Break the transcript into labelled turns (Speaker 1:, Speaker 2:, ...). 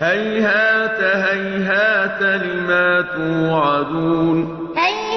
Speaker 1: هَيْهَاتَ هَيْهَاتَ لِمَا تُوعَدُونَ. هَيْهَاتَ